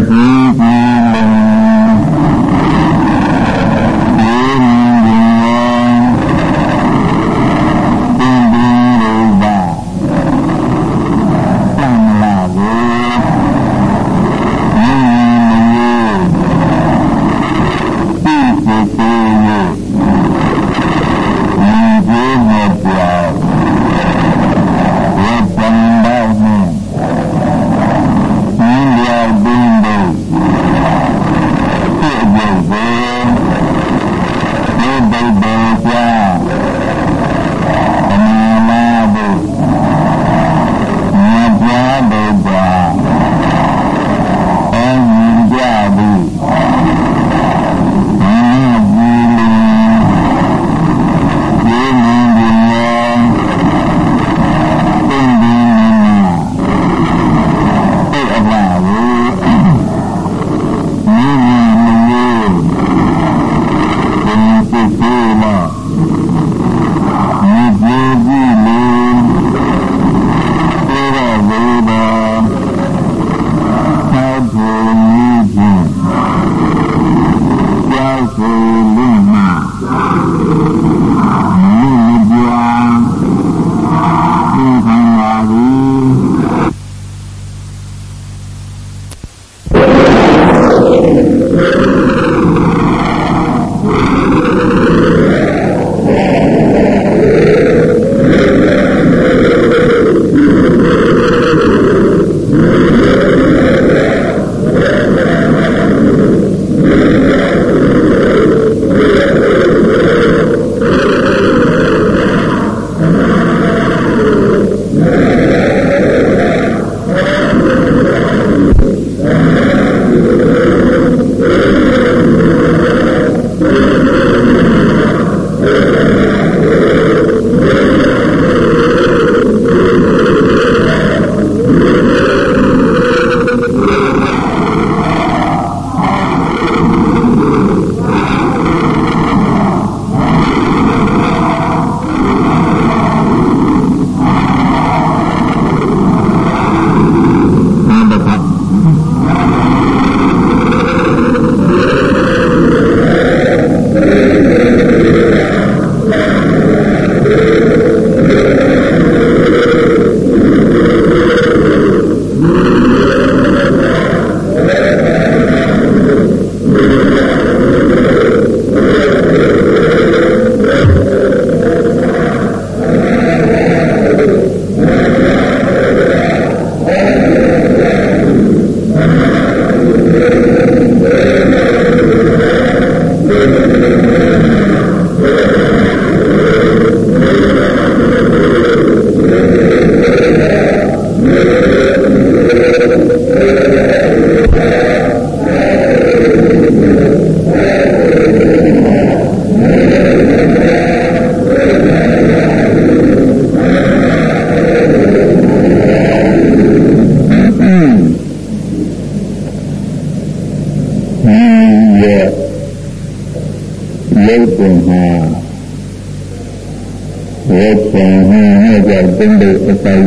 به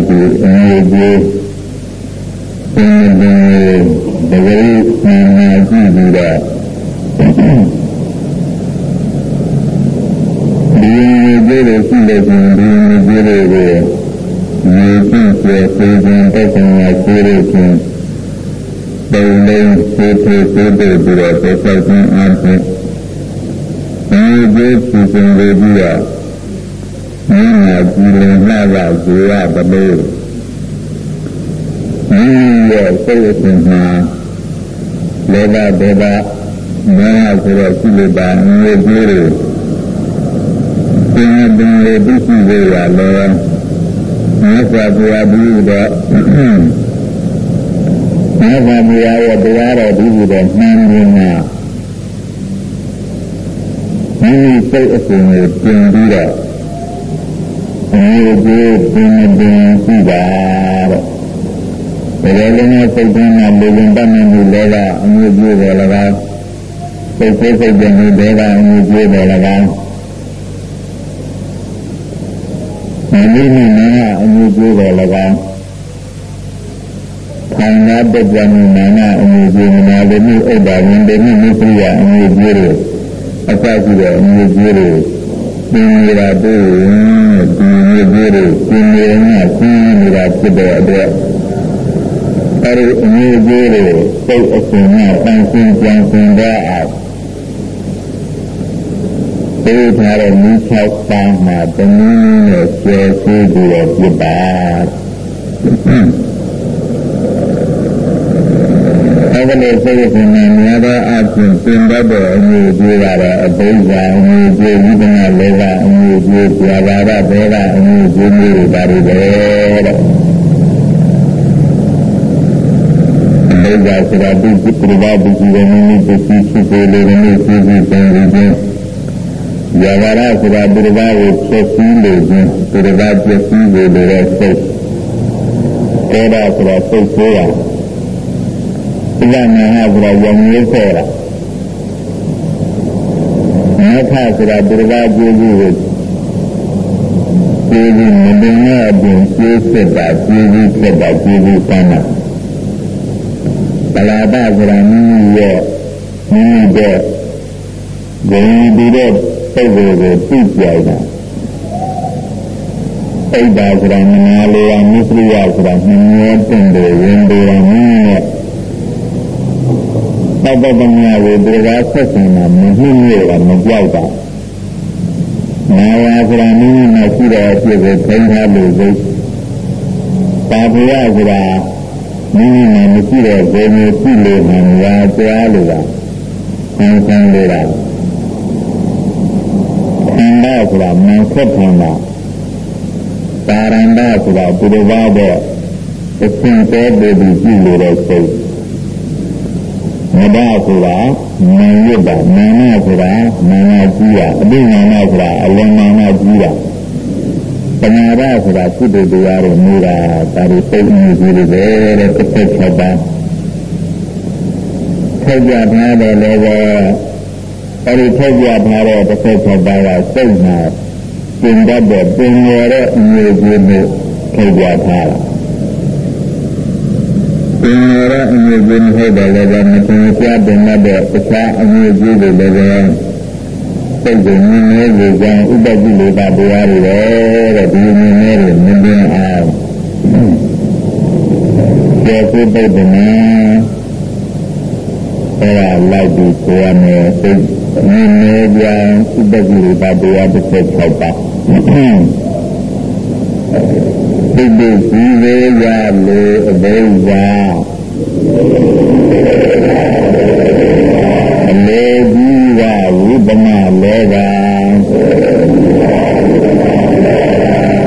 ကိုအမြဲတမ်းသင်္ကေတဝိသင်္ကေတပြုတာဒီလိုပြောလို့ရှိတယ်ဆိုရင်ဒီလိုပြောလို့မြေကြီးကျေပြန်ပြန်တက်ကုန်ရကျေလို့ချင်းပုံလုံးစေပြေစေပြေပြီးတော့ပတ်ပတ်ချင်းအားဖြင့်ဒီလိုပြုစုံလေးပြီးတော့ မိမိကိလေသာကဇေယပမေမိမိရဲ့စိတ်အစဉ်မှာလောဘဒေဘမေဟဆိုတဲ့ကိလေသာမျိုးတွေသင်္ဘောလေးပြုစုရရလဲမြတ်စွာဘုရားပြုတော့မြတ်စွာဘုရားရဲ့တရားတော်ပြုတော့နှမ်းရင်းမှာမိမိစိတ်အစဉ်ကိုပြင်ပြီးတော့ ဒီကိုပင်ပင်ရှိတာတဲ့ဒါလည်းလည်းစိတ်ကမ်းနဲ့လူဝင်ပတ်နေမှုလည်းကအမျိုးပြည့်တယ်လည်းကောစိတ်စိတ်စိတ်ပင်တွေကအမျိုးပြည့်တယ်လည်းကောမင်းမိမိနာအမျိုးပြည့်တယ်လည်းကောခန္ဓာတ္တဝနာနာအမျိုးပြည့်နာလည်းမြို့ဥဒ္ဒါဝင်တယ်မြို့မိပြအမျိုးပြည့်တယ်အစရှိတဲ့အမျိုးပြည့်တယ်သင်္ကေတပို့ ဒီမျိုးကြီးတွေသင်နေတာသင်နေတာဖြစ်တဲ့အတွက်အဲဒီအမျိုးကြီးတွေစိတ်အစဉ်နဲ့တန်ရှင်းကြံစင်ကြအောင်ဒီထားတဲ့မိ၆ပါးမှာတနည်းနဲ့ကျေရှိပြီးတော့ပြပါ အဲဒီလိုစိတ်ရှင်နေများသောအဖြစ်သင်တတ်တဲ့အမျိုးကြီးကတော့အဘိဓါအမျိုးကြီးဝိပဿနာလောကအမျိုးကြီးပြာပါဒဘေကအမျိုးကြီးမျိုးတွေပါတွေတဲ့ဒုက္ခဆိုတာဒီပြိပဒဒီကြီးရင်းနေပစ္စည်းဖြစ်စေလို့နေဖြစ်ပြီးပြန်ပြီးချင်းယာဝရဆိုတာဒီဘာကိုဖြစ်စည်းလို့ချင်းဒီဘာဖြစ်စည်းလို့တဲ့စိတ်ဒေတာဆိုတာစိတ်ဆိုးရ ဒီကနာဟဆိုတာယုံရည်ခေါ်တာမခဆိုတာဒီဘာကျေးဇူးကိုကျေးဇူးမတင်တဲ့အပြင်ကျေးဇူးတာကျေးဇူးဖြစ်တာကျေးဇူးပန်းတာပလာဒဆိုတာမိမိရဲ့မိမိရဲ့ဂုဏ်ဒီတဲ့စိတ်ကိုသိကြတာအိဒါဆိုတာမနာလိုရမိစရိယဆိုတာနှမျောတင်တယ်ဝင်တယ်မိမိရဲ့ ပပပညာကိုဒီကဆက်ဆံတာမနှိမ့်ရတာမကြောက်တာနာဝါဆိုတာမိမိမှာရှိတဲ့အဖြစ်ကိုထိန်းထားလို့စိတ်ပါဘုရားဆိုတာမိမိမှာမရှိတဲ့ဘုံမျိုးပြုလို့ဟန်ရာကြားလို့ပါဆန်းဆန်းလို့တာခန္ဓာဆိုတာမန်ဆက်ခန္ဓာပါရန္ဒဆိုတာသူတော်ဘာတဲ့အရှင်သေးတဲ့ဒီပြုလို့တဲ့စိတ် မဒဆိုတာမန်ရတာမာနဆိုတာမာနကြီးတာအပိညာဏဆိုတာအလင်းမာနကြီးတာပညာရဆိုတာကုသိုလ်တရားတွေနေတာဒါတွေပုံမှုကြီးတွေပဲတဲ့တစ်သက်ချက်ပါထောက်ကြထားတယ်လည်းပဲအဲဒီထောက်ကြထားတဲ့တစ်သက်ချက်ပါကစိတ်မှာပင်တတ်တဲ့ပင်ရတဲ့အမျိုးကြီးမျိုးထောက်ကြထားတာ ပင်ရတဲ့အမျိုးကြီးမျိုးဟုတ်တယ်လည်းပဲမသင်ပြတဲ့တဲ့အခြားအမျိုးကြီးတွေလည်းပဲစိတ်ကိုမြင်နေကြကြောင်းဥပ္ပတိလေတာတရားတွေတဲ့ဒီမြင်နေတယ်မြင်ပြအောင်ကျေကုပိတ်တယ်အဲဒါလိုက်ပြီးကိုယ်ရမယ်စိတ်မြင်နေကြောင်းဥပ္ပတိလေတာတရားတစ်ချက်၆ပါး သိသိစီဝေရလေအဘိဓါအလေကြီးကဝိပနာလောက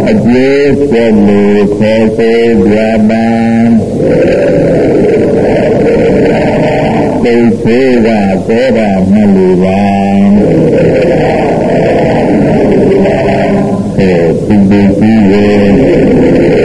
အကျေဆက်လို့ခေါ်ဆိုကြပါသိသေးကကောတာမလူပါ အဲဒီဒီကြီးရဲ့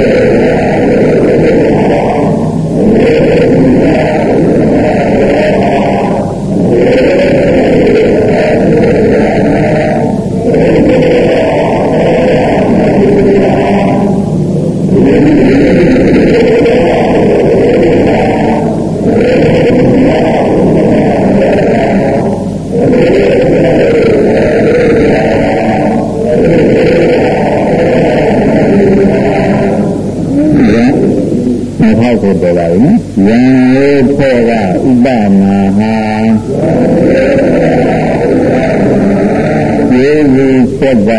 said that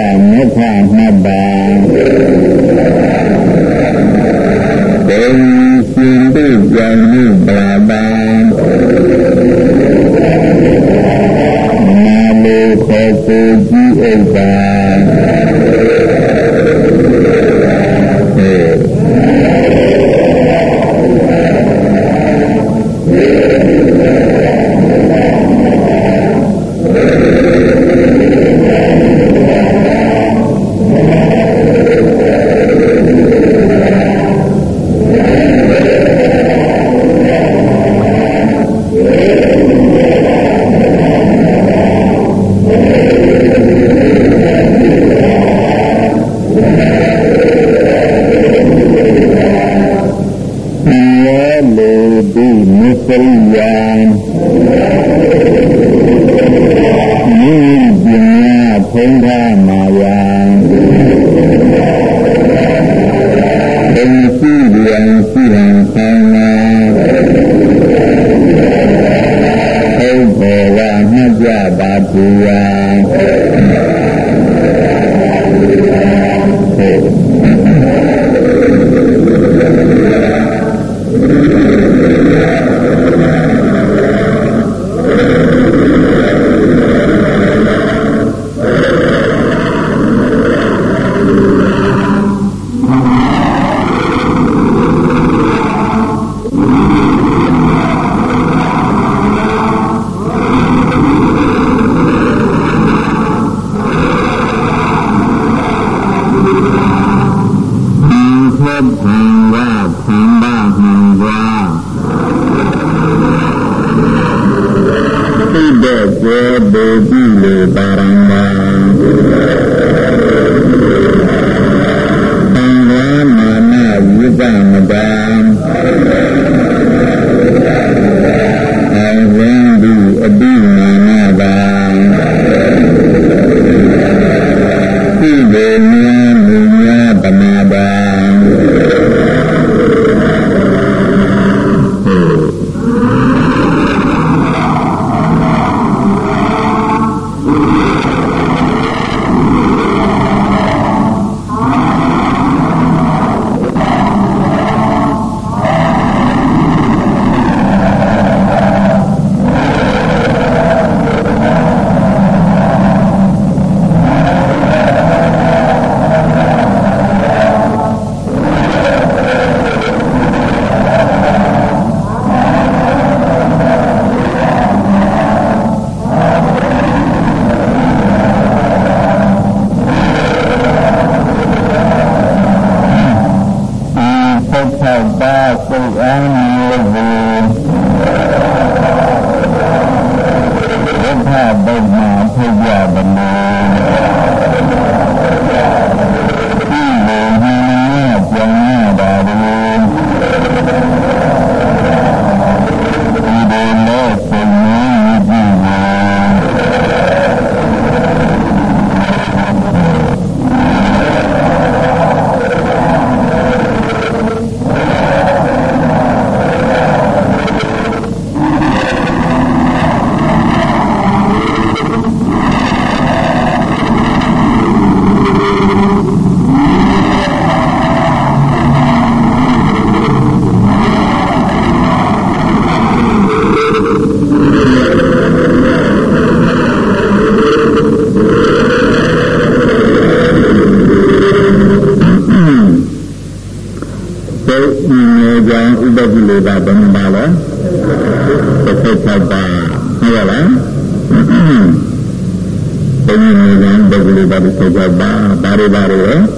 တ်တာဟုတ်ပါလားဘယ်လိုမျိုးလဲဘယ်လိုပါလို့ဆိုကြပါဘာတွေပါလို့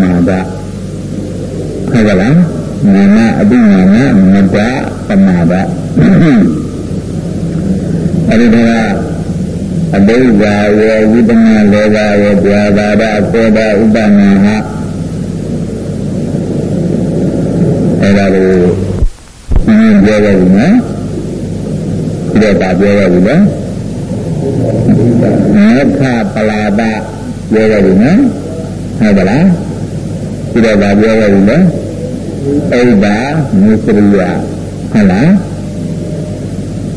မာဒဟုတ်ကလားနာမအပိညာဏမတ္တပမာဒအဲဒီကအဘိဓါဝေဝိပနာလောဘဝေပြာဘာဒပေဒဥပနာဟအဲဒါကိုသင်ပြောရပြီနော်ဒီတော့ဒါပြောရပြီနော်မေခပလာဒပြောရပြီနော်ဟုတ်ပါလား ဒီတော့ဗာပြောရရင်လည်းအိဗာမုစရိယဟုတ်လား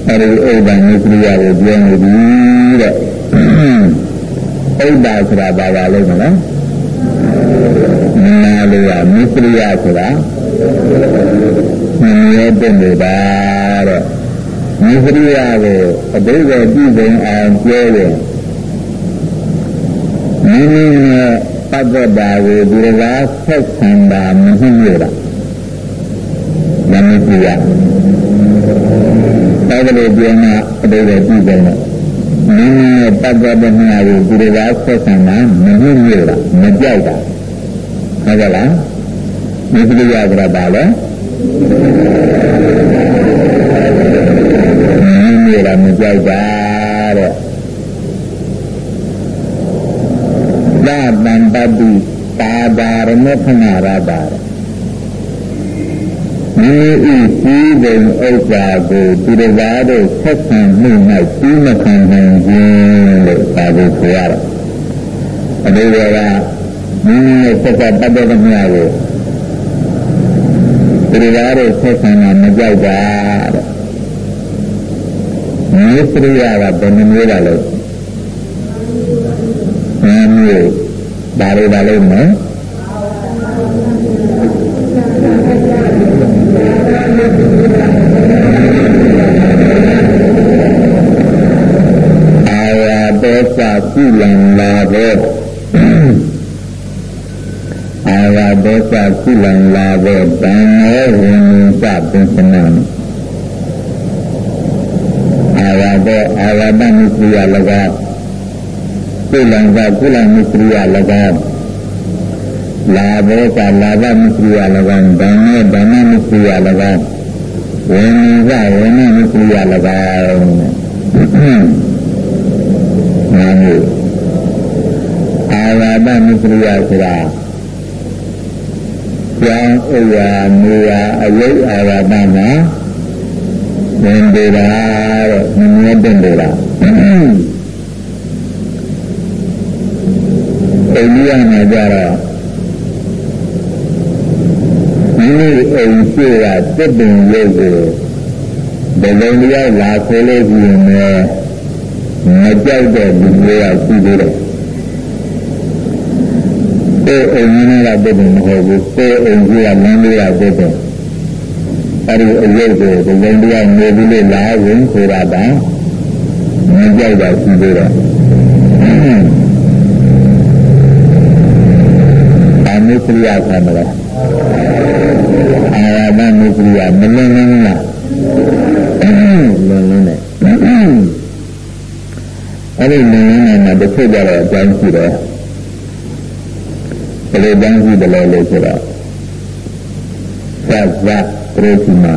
အဲဒီအိဗာမုစရိယကိုပြောနေပြီတဲ့အိဗာဆိုတာဘာပါလဲမလားနာလို့ကမုစရိယဆိုတာမမြဲတဲ့နေပါတဲ့မုစရိယကိုအဘိဓမ္မာပြုပုံအောင်ပြောရင်မင်းမင်းရဲ့ ပတ်သက်တာကိုဒီကဆက်ဆံတာမဟုတ်ရတာမနစ်ရတိုင်းလိုပြောမှာအတိတ်ကပြည်တယ်နော်မင်းရဲ့ပတ်သက်တဲ့နေရာကိုဒီကဆက်ဆံတာမဟုတ်ရတာမကြောက်တာဟုတ်ကဲ့လားမစ္စရိယကရပါလဲမင်းရဲ့မကြောက်တာ သာတံပတိသာဒါရမေခဏရတာမိမိဤပြီးတဲ့ဥစ္စာကိုသူတစ်ပါးတို့ဆက်ဆံမှု၌ပြီးမခံနိုင်ခြင်းလို့သာကိုဆိုရတယ်။အဲဒီကမိမိရဲ့စက်ကပတ်တဲ့မြတ်ကိုသူတစ်ပါးတို့ဆက်ဆံတာမကြောက်တာတဲ့။မြေစရိယာကဘယ်နှမျိုးပါလဲ။နာမျိုး ဒါတွေပါလိမ့်မယ်။ကုလံလာဘောအာဝဒေသကုလံလာဘောတံမေဝိနိသပင်စနံအာဝဒေအာဝဒမိစ္ဆယလ ကကုလံကကုလမိစ္ဆယလကလာဘောကလာဘမိစ္ဆယလကဓမ္မေဓမ္မမိစ္ဆယလကဝိနိသဝိနမိစ္ဆယလကနာမျိုးအာဝါဒမစ္စရိယဆိုတာကျောင်းဥရာနေရာအယုတ်အာဝါဒမှာဝင်ပေတာတဲ့မမြဲတင်ပေတာ အိန္ဒိယမှာကြတော့မိမိအိမ်ရှိကတစ်ပင်ရုပ်ကိုဘယ်လိုလျောက်လာဆိုလို့ရှိရင်လည်းမကြောက်တဲ့လူတွေကရှိသေးတယ်ကိုယ်အိမ်ကြီးကပြည့်တယ်မဟုတ်ဘူးကိုယ်အိမ်ကြီးကလမ်းလေးကပြည့်တယ်အဲဒီအယုတ်ကိုဒီလိုတရားနေပြီးလို့လာဝင်ဆိုတာကမကြောက်တာရှိသေးတယ် အာမုစရိယခံမလားအာရမမုစရိယမလင်းလင်းလားလင်းလင်းနဲ့အဲ့ဒီလင်းလင်းနဲ့တစ်ခုကြတော့အကြောင်းရှိတယ်ဘယ်လိုတန်းရှိတယ်လဲလို့ဆိုတော့သတ်သတ်ပရိသမာ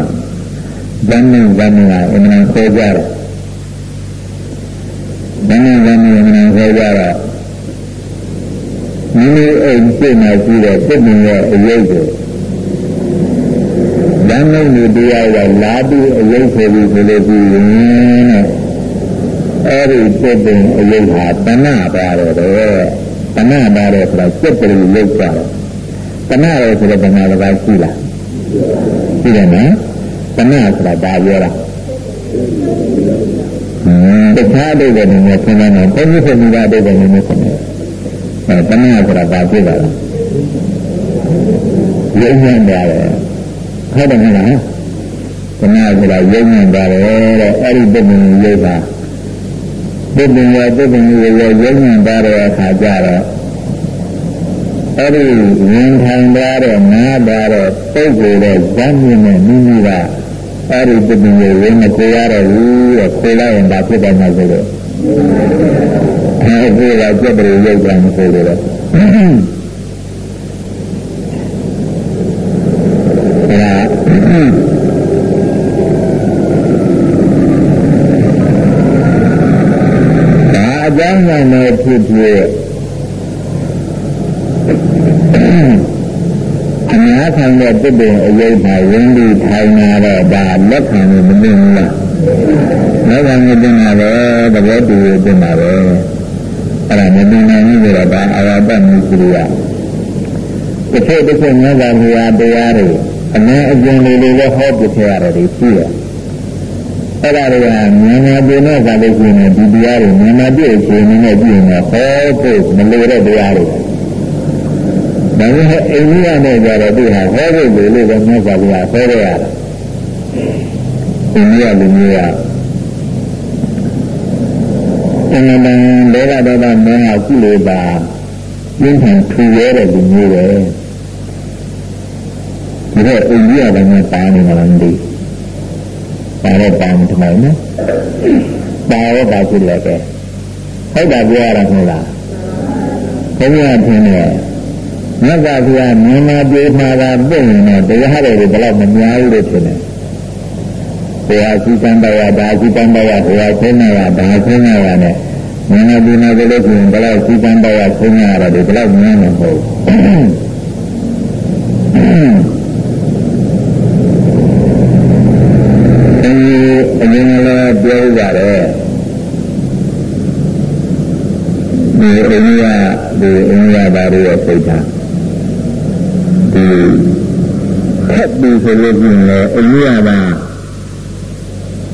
ဇန်နံဇန်နံအမှန်ခေါ်ကြတယ်ဇန်နံဇန်နံအမှန်ခေါ်ကြတော့ မိမိအိမ်ပြည့်နေရှိတဲ့ပြည့်မြင်ရဲ့အယုတ်ကိုဇန်နံလူတရားကလာပြီးအယုတ်ဆိုပြီးဆိုလို့ပြီးရင်အဲ့ဒီပြည့်တဲ့အယုတ်ဟာတဏှာပါတယ်တဏှာပါတယ်ဆိုတာစက်ပရိလုတ်ကြတယ်တဏှာရဲဆိုတဲ့တဏှာတစ်ပါးရှိလားရှိတယ်နော်တဏှာဆိုတာဒါပြောတာတခြားအိဗယ်နဲ့ဆင်းရဲတော့ဘုန်းကြီးဆင်းရဲအိဗယ်နဲ့ဆင်းရဲ အဲတဏှာဆိုတာဘာဖြစ်တာလဲရုံညံ့ပါတယ်ဟုတ်တယ်မလားတဏှာဆိုတာရုံညံ့ပါတယ်တဲ့အဲ့ဒီပုဂ္ဂိုလ်ရုပ်ပါပုပ္ပင်ရပုပ္ပင်ရရောရုံးညံပါတဲ့အခါကျတော့အဲ့ဒီဝင်ထိုင်သွားတဲ့နားသွားတဲ့ပုဂ္ဂိုလ်တဲ့ဇာမြင့်နဲ့မိမိကအဲ့ဒီပုပ္ပင်ရဝင်မကိုရတော့ဘူးတဲ့ခိုးလိုက်ရင်ဒါဖြစ်တယ်မှာဆိုတော့အဲ ဒီကကြက်တယ်ရုပ်ကံဆိုတော့ဖြစ်ဖြစ်အများခံတဲ့တည်တဲ့အယုတ်မှာဝင်ပြီးထိုင်လာတော့ဒါလက်ခံလို့မသိဘူးလားလက်ခံလို့တင်တာပဲသဘောတူလို့တင်တာပဲ အဲ့ဒါမသိနိုင်ဘူးဆိုတော့ဒါအာဝတ္တမှုစရိယတစ်ချက်တစ်ချက်များသာမြာတရားတွေအနည်းအကျဉ်းလေးလေးလည်းဟောပြခဲ့ရတယ်ရှိတယ်အဲ့ဒါတွေကမြန်မာပြည်နဲ့သာလို့ရှိရင်ဒီတရားတွေမြန်မာပြည်အခြေအနေနဲ့ပြည်နေဟောဖို့မလိုတဲ့တရားတွေဒါပေမဲ့အိန္ဒိယနဲ့ကြတော့သူဟာဟောဖို့လိုလို့ပဲမြတ်စွာဘုရားဟောရတာအိန္ဒိယလူမျိုးက အင်္ဂလန်ဒေဝဒေဝမင်းဟာကုလေပါပြင်းထန်ထူရဲတဲ့လူမျိုးပဲဒါတော့အိန္ဒိယကလည်းပါနေမှာမသိဘူးပါတော့ပါမထမိုင်းနော်ပါတော့ပါဖြစ်လည်းပဲဟုတ်တာပြောရတာမဟုတ်လားဘုရားထင်တယ်မြတ်စွာဘုရားမြန်မာပြည်မှာကပြင့်ရင်တော့တရားတော်ကိုဘယ်တော့မများဘူးလို့ထင်တယ် ဘုရားစီကံတရားဒါစီကံတရားဘုရားဆင်းနေရဒါဆင်းနေရနဲ့မြန်မာပြည်မှာလည်းဆိုရင်ဘယ်တော့စီကံတရားဆင်းနေရတယ်ဘယ်တော့များမှာမဟုတ်အရင်လည်းပြောကြတယ်ဒီအိန္ဒိယဒီအိန္ဒိယဘာတွေရဲ့စိတ်ထားဒီခက်ပြီးဆိုလို့ရှိရင်လည်းအိန္ဒိယဘာ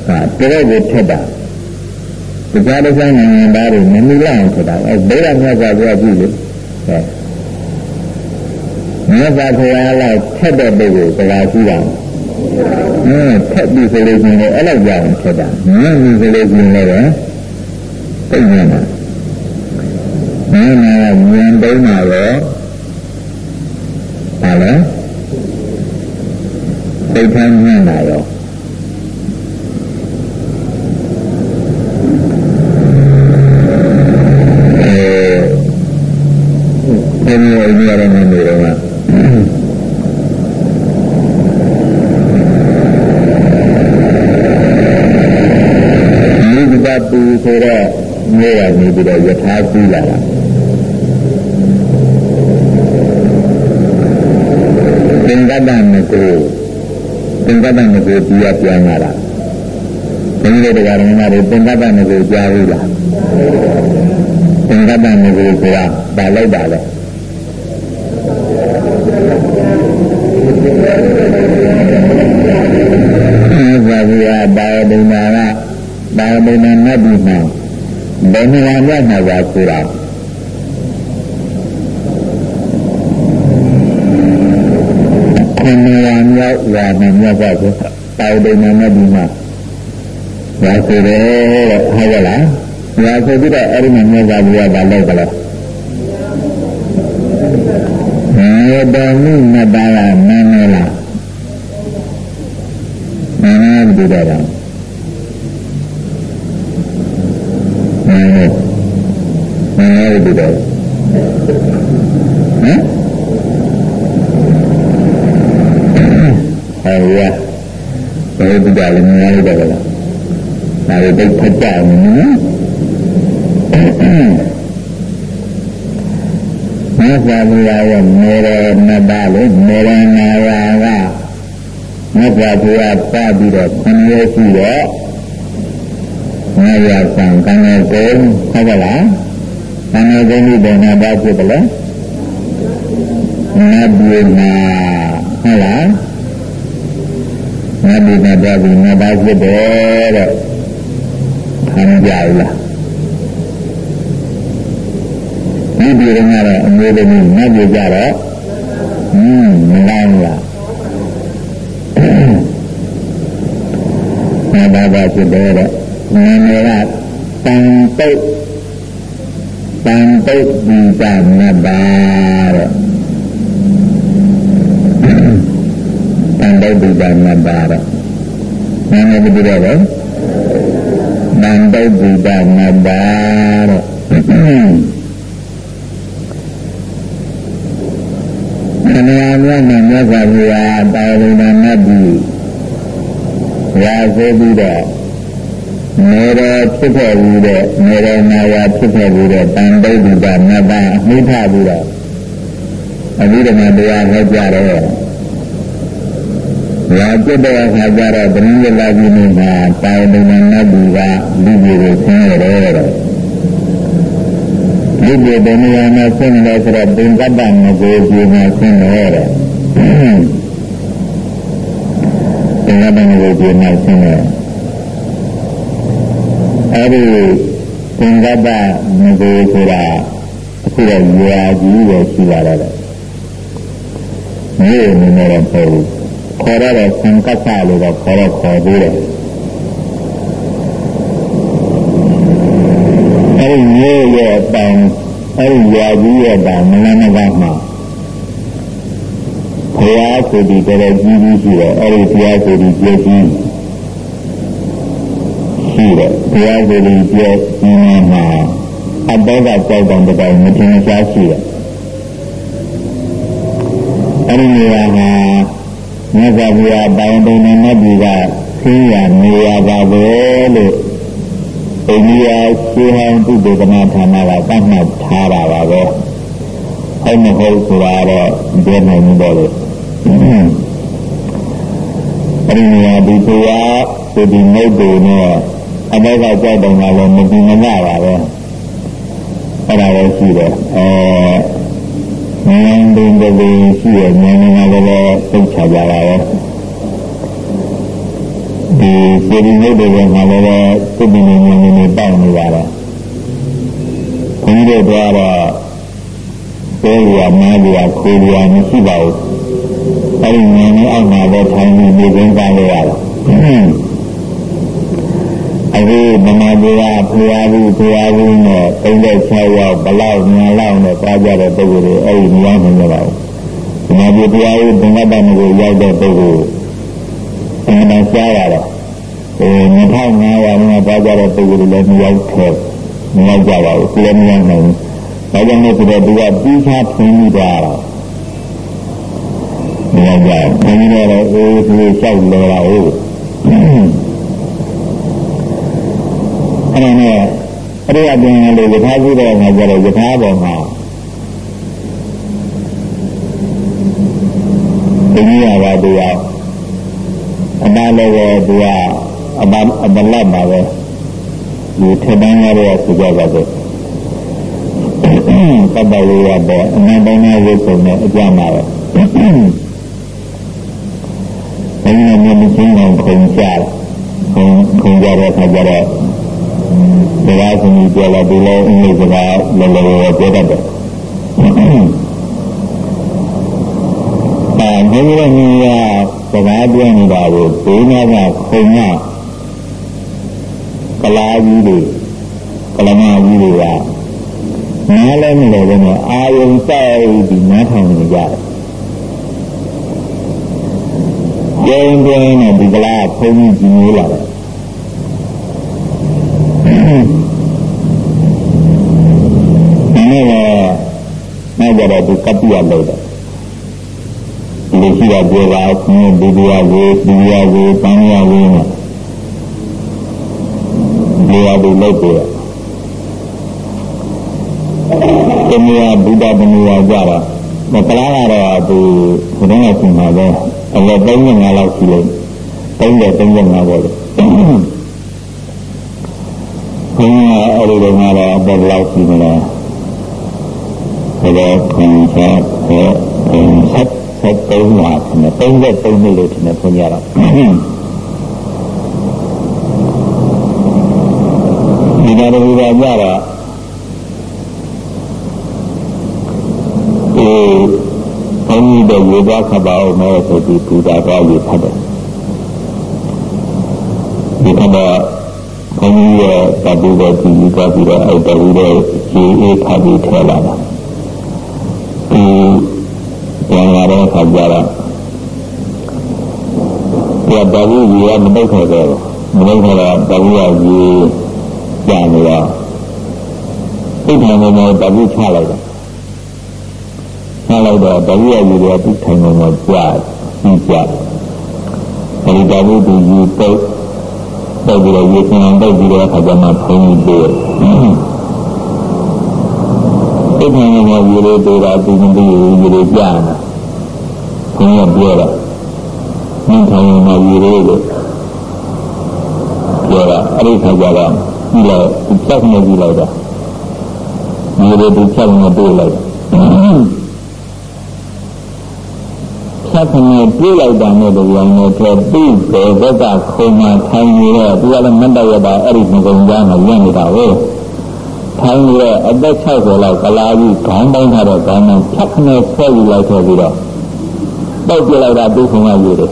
ဟာတော်ကိုထက်တာတရားတရားနိုင်ငံသားတွေမမီလောက်ထက်တာအဲဘုရားမြတ်စွာဘုရားကြည့်လို့အဲမြတ်စွာဘုရားလောက်ထက်တဲ့ပုဂ္ဂိုလ်စကားရှိတာဟင်းထက်ပြီးဆိုလို့ရှိရင်အဲ့လောက်ကြောင်ထက်တာမြတ်ပြီးဆိုလို့ရှိရင်လည်းသိနေမှာမင်းကမြင်တုံးတာရောဘာလဲသိထမ်းညံ့တာရော အဲဘယ်လိုအရင်ရတယ်နေတော့ကမိဂဒပူဆိုတော့မျိုးရနေပြီးတော့ယထာပြီးလာတာသင်္ကတ္တနကိုသင်္ကတ္တနကိုပြရပြန်လာတာဘယ်လိုတရားတော်မှာသင်္ကတ္တနကိုကြားဘူးလားသင်္ကတ္တနကိုဆိုတာဘာလိုက်တာလဲ ဘာဝရဘာဒိနာကဘာဒိနာနတ်ဒီမှာဘယ်နေရာမြတ်မှာပါဆိုတာနေရာမြောက်ဝါမမြောက်ပါဘူးတောင်ဒေနာနဲ့ဒီမှာရာဆိုတယ်ဟုတ်ကလားရာဆိုပြီးတော့အဲ့ဒီမှာမြောက်ပါဘူးကဘာလို့ကလဲမေတ္တာမိနတ္တာကမင်းမလားမင်း ပြီးတော့မင်းမင်းပြီးတော့ဟမ်ဟုတ်ရဘယ်လိုကြလဲမရဘူးတော့လားဒါတွေတိတ်ဖတ်ကြမယ်နော်မြတ်စွာဘုရားရဲ့မေရဏတာလို့မေရနာယာက မြတ်စွာဘုရားပါပြီးတော့ခဏရရှိတော့ငါရဆံကံရကုန်းဟုတ်ကလားကံရကုန်းဒီဘယ်နာပါဖြစ်တယ်လဲနတ်ပြည်မှာဟုတ်လားငါဒီမှာတော့ဒီငါပါဖြစ်တယ်တဲ့ခံကြလားဒီဒီရင်းကတော့အမျိုးသမီးငါပြေကြတော့ဟင်းမကောင်းလား ငါပါပါဖြစ်တယ်တဲ့ငါနေကတန်တုတ်တန်တုတ်ဒီကနတ်ပါတဲ့တန်တုတ်ဒီကနတ်ပါတဲ့နာမည်ဘယ်လိုလဲတန်တုတ်ဒီကနတ်ပါတဲ့ခဏမြတ်နဲ့မြတ်စွာဘုရားတာဝိနာနတ်ကြီးရာဆိုပြီးတော့နေရ ဖြစ်ခဲ့ပြီးတဲ့နေရနာဝဖြစ်ခဲ့ပြီးတဲ့တန်တုတ်ဒီကနတ်ပါအမှုထပြီးတော့အဘိဓမ္မာတရားဟောကြားတော့ရာပြတ်တဲ့အခါကျတော့တဏှိလာကြီးနေမှာတာဝိနာနတ်ကြီးကလူကြီးကိုဆင်းရဲတယ်ဒီလိုတဏှာနဲ့ဆင်းတယ်ဆိုတော့သင်္ကပ္ပမကိုကြီးမှာဆင်းတယ်တဲ့သင်္ကပ္ပမကိုကြီးမှာဆင်းတယ် အဲဒီသင်္ကပ္ပမကိုဆိုတာအခုတော့ရွာကြီးပဲရှိလာတယ်မြေနေနေတော့ပေါ့ခေါ်ရတဲ့သင်္ကပ္ပလို့တော့ခေါ်တော့ခေါ်သေးတယ်အဲဒီမြေရဲ့အပေါင်းအဲဒီရွာကြီးရဲ့တာမလန်းမကမှာဘုရားဆိုပြီးတော်တော်ကြီးကြီးရှိတယ်အဲဒီဘုရားဆိုပြီးကျေကြီး ရှိတယ်ဘုရားဆိုပြီးကျေကြီးမှာအဘောကကြောက်တဲ့တိုင်မတင်ရှားရှိတယ်အဲ့ဒီနေရာမှာမြတ်စွာဘုရားတိုင်တုံနဲ့မြတ်ကြီးကဆင်းရနေရပါပဲလို့အိန္ဒိယရှိဟောင်းသူဒေသနာဌာနကသတ်မှတ်ထားတာပါပဲအဲ့မဟုတ်ဆိုတာတော့ပြောနိုင်ဘူးတော့လေအဲ့ဒီနေရာဒီတရားဒီဒီနှုတ်တွေနဲ့ အမေကကြောက်တယ်ကလည်းမပြီးမနာပါပဲအဲ့ဒါလည်းရှိတယ်အဲဉာဏ်ပင်ကလေးရှိရဉာဏ်နဲ့လည်းသိချကြပါပဲဒီစေဒီနှုတ်တွေကလည်းသိပင်ဉာဏ်နဲ့တောက်နေပါတယ်ဘုန်းကြီးတို့ကတော့သေရမားရခိုးရမရှိပါဘူးအဲ့ဒီဉာဏ်နဲ့အောက်မှာပဲထိုင်ပြီးနေပင်ကြရတာ အခုမမဘုရားဖရာဘူးဖရာဘူးနဲ့36ရောက်ဘလောက်ညာလောက်နဲ့ပါကြတဲ့ပုဂ္ဂိုလ်တွေအဲ့ဒီမရောက်နိုင်ကြပါဘူး။မမဘုရားဘူးဘုရားတန်ကိုရောက်တဲ့ပုဂ္ဂိုလ်အမှန်တန်ရှားရတော့အဲ2500နဲ့ပါကြတဲ့ပုဂ္ဂိုလ်တွေလည်းမရောက်ခဲ့မရောက်ကြပါဘူး။လည်းမရောက်နိုင်ဘူး။ဒါကြောင့်မို့ဆိုတော့သူကပြီးချဖင်းပြီးသွားတာ။မရောက်ကြဘူး။ခင်းနေတော့အေးသူလျှောက်လောတာဟုတ် အဲ့ဒါနဲ့အရိယပင်လေးယထာကြည့်တဲ့အခါကျတော့ယထာပေါ်မှာဒီနည်းပါတရားအနာလည်းပဲသူကအဘအဘလတ်ပါပဲဒီထက်တန်းရတဲ့သူကြပါပဲပပလေးရပေါ်အနန္တနာဝိသုနဲ့အကြမှာပဲအဲဒီမှာမြင့်ချင်းအောင်ခုံကြခုံခုံကြတဲ့အခါကျတော့ စကားကိုပြောလာဒီလိုအင်္ဂလိပ်စကားလည်းလည်းပြောတတ်တယ်အဲဘုရားကြီးကစကားပြောနေတာကိုဘေးနာကခုံကကလာကြီးတွေကလမကြီးတွေကနားလည်းမလို့ဘဲနဲ့အာယုံစိုက်ပြီးနားထောင်နေကြတယ်ကျင်းကျင်းနဲ့ဒီကလာဖုန်းကြီးကြီးမျိုးလာတယ် နဲ့လည်းနောက်ကြတော့ဒီကပ္ပိယလို့တယ်ဒီရှိတာပြောတာဒီဒီဒီယာကိုဒီယာကိုပန်းယာကိုနဲ့ဒီယာကိုလုပ်ပြတမယာဘုဒ္ဓတမယာကြတာမကလားကတော့ဒီဘုရားရှင်မှာပဲအလော35လောက်ရှိလို့30 35ပေါ့လေ ဘုရားအဲ့ဒီတော့ကတော့ဘယ်လောက်ရှိမလဲတော့ခွန်ချက်ဆက်ဆက်ဆက်သုံးပါနဲ့33နှစ်လို့ထင်တယ်ဖွင့်ရတော့ဒီနာရီကကြတော့ဒီဘုန်းကြီးတို့ဝေသွားခပါအောင်မယ်ဆိုပြီးပူတာတော့ယူဖတ်တယ်ဒီကတော့ ဘုန်းကြီးရဲ့တပူတော်ကြည့်ပြီးတော့ပြီးတော့အဲ့တပူတော်ရေအေးခါပြီးထဲလာတာဒီပြန်လာတဲ့အခါကျတော့ဒီဘာလို့ရေကမတိတ်ခဲ့တော့မတိတ်ခဲ့တော့ဘာလို့ရေကျနေတော့သိတယ်မလို့ဘာလို့ချလိုက်တော့ချလိုက်တော့ဘာလို့ရေတွေကသိတယ်မလို့ကြာပြီးကြာအဲဒီဘာလို့ဒီရေတိတ်တိတ် ပြီးတော့ရေပြန်တိတ်ပြီးတော့အခါကျမှဖုံးပြီးပြေသိက္ခာနဲ့ရေလေးတွေ့တာဒီမသိရေလေးကြာတာဘုန်းကြီးပြောတာမြင့်ထိုင်မှာရေလေးလို့ပြောတာအဲ့ဒီခါကျတော့ဒီလိုချက်နေပြီးလိုက်တာရေလေးဒီချက်နေတွေ့လိုက် ချက်နေတွေ့လိုက်တာနဲ့တော့ရောင်းနေတော့ပြီးပဲဘက်ကခုံမှထိုင်နေတော့သူကလည်းမတ်တရတာအဲ့ဒီငကုံကြားမှာရနေတာဟုတ်ထိုင်ပြီးတော့အသက်60လောက်ကလာပြီးခေါင်းတိုင်းထားတော့ခေါင်းတိုင်းဖြတ်ခနဲ့ဆွဲယူလိုက်ခဲ့ပြီးတော့ပုတ်ပြလိုက်တာဒုက္ခမယူတယ်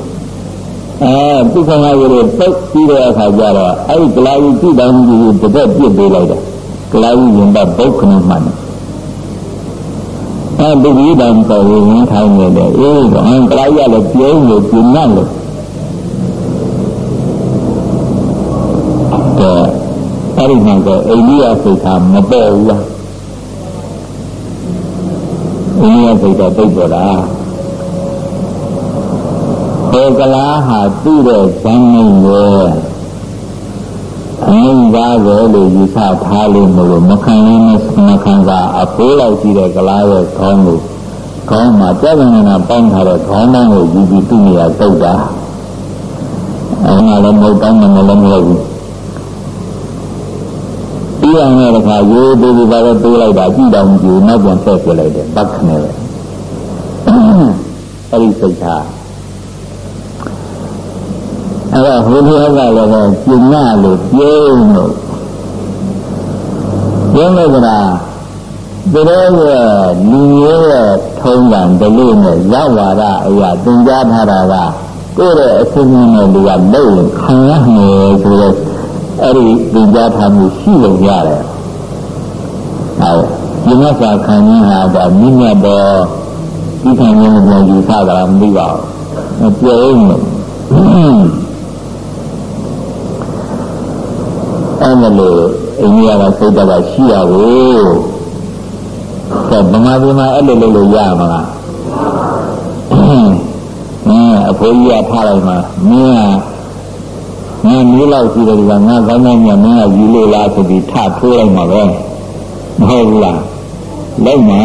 အဲဒုက္ခမယူတယ်ပုတ်ပြီးတဲ့အခါကျတော့အဲ့ဒီကလာကြီးကြည့်တိုင်းကြီးတပတ်ပြစ်ပေးလိုက်တယ်ကလာကြီးရင်တော့ဘုတ်ခနဲ့မှန်တယ် အဲဒီဒီတံပေါ်ဝင်ထိုင်နေတယ်အေးတော့ကလာကြီးကလည်းပြုံးလို့ပြင်းတ်လို့အဲအဲ့ဒီမှာကအိန္ဒိယစိတ်ထားမပေါ်ဘူးလားအိန္ဒိယစိတ်တော့ပြိတ်ပေါ်တာပေကလားဟာသူ့တဲ့ဇမ်းနေရဲ့ အင်းပါပဲလို့ယူဆထားလို့မလို့မခံရမခံစားအဖိုးလောက်ရှိတဲ့ကလားရဲ့ခေါင်းကိုခေါင်းမှာကြက်ကနေနာပေါင်းထားတဲ့ခေါင်းပေါင်းကိုယူပြီးသူ့နေရာတုတ်တာအဲ့ဒါလည်းမဟုတ်တောင်းမှလည်းမဟုတ်ဘူးပြီးအောင်လည်းတစ်ခါရိုးသေးသေးပါတော့တိုးလိုက်တာကြည့်တောင်ကြည့်နောက်ပြန်ဆက်ပြလိုက်တယ်ပတ်ခနဲ့ပဲအဲ့ဒီစိတ်ထား အဲ့တော့ဟိုလိုကလည်းကျင်ရလို့ပြုံးလို့ပြုံးလို့ကသူတို့ရဲ့လူမျိုးရဲ့ထုံးစံဒလိနဲ့ရဝါဒအရာသင်ကြားထားတာကကိုယ့်ရဲ့အစဉ်အနဲ့လူကလို့ခံရမယ်ဆိုတော့အဲ့ဒီသင်ကြားထားမှုရှိလို့ရတယ်။ဟုတ်ဒီမြတ်စွာခံရင်းဟာကမြင့်မြတ်သောဒီခံရင်းကိုယူဆတာမသိပါဘူး။ပြောင်းလို့ မလို့အိန္ဒိယကစိတ်တကရှိရဘူးကဲဗမာပြည်မှာအဲ့လိုလုပ်လို့ရမှာလားအင်းအဖိုးကြီးကထားလိုက်မှာမင်းကငါမျိုးလောက်ရှိတယ်ကငါကောင်းကောင်းမြတ်မင်းကယူလို့လားဆိုပြီးထထိုးလိုက်မှာပဲမဟုတ်ဘူးလားလိုက်မှာ